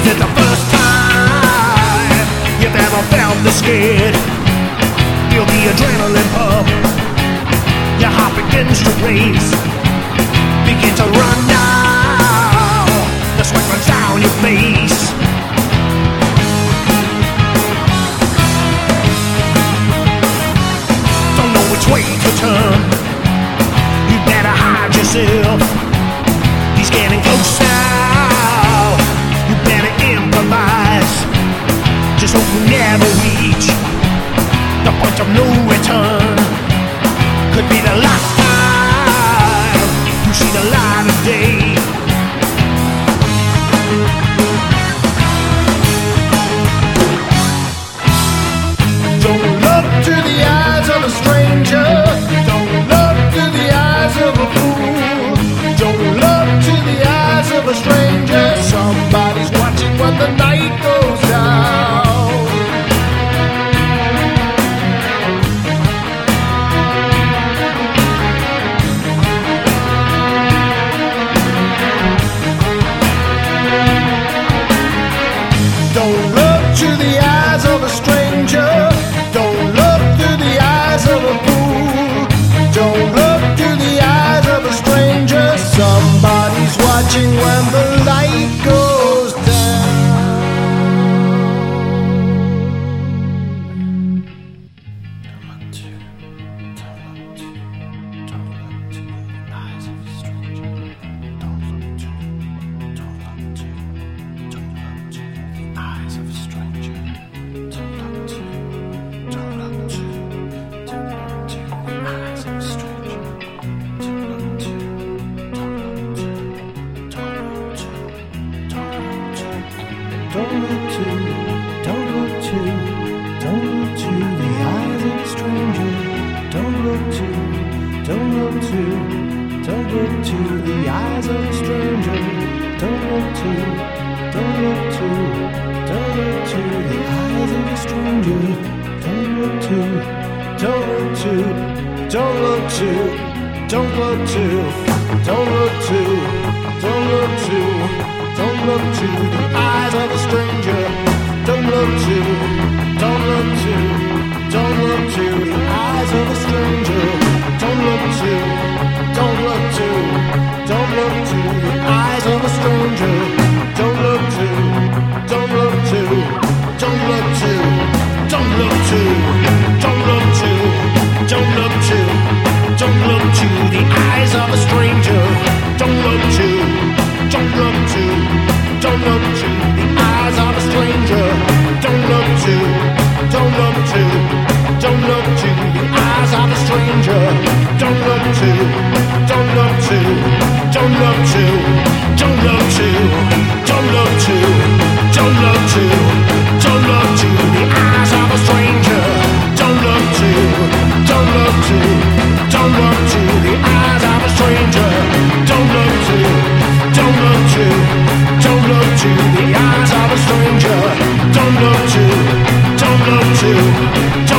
Is it the first time you've ever felt this scared? Feel the adrenaline pump. Your heart begins to race. Begin to run now. The sweat runs down your face. Of no return. Could be the last to, don't look to the eyes of a stranger. Don't look to, don't look to, don't look to the eyes of a stranger. Don't look to, don't look to, don't look to, don't look to, don't look to, don't look to. Don't look to the eyes of a stranger. Don't look to, don't look to, don't look to, don't look to, don't look to the eyes of a stranger. Don't look to, don't look to, don't look to the eyes of a stranger. Don't look to, don't look to, don't look to the eyes of a stranger. Don't look to, don't to, to,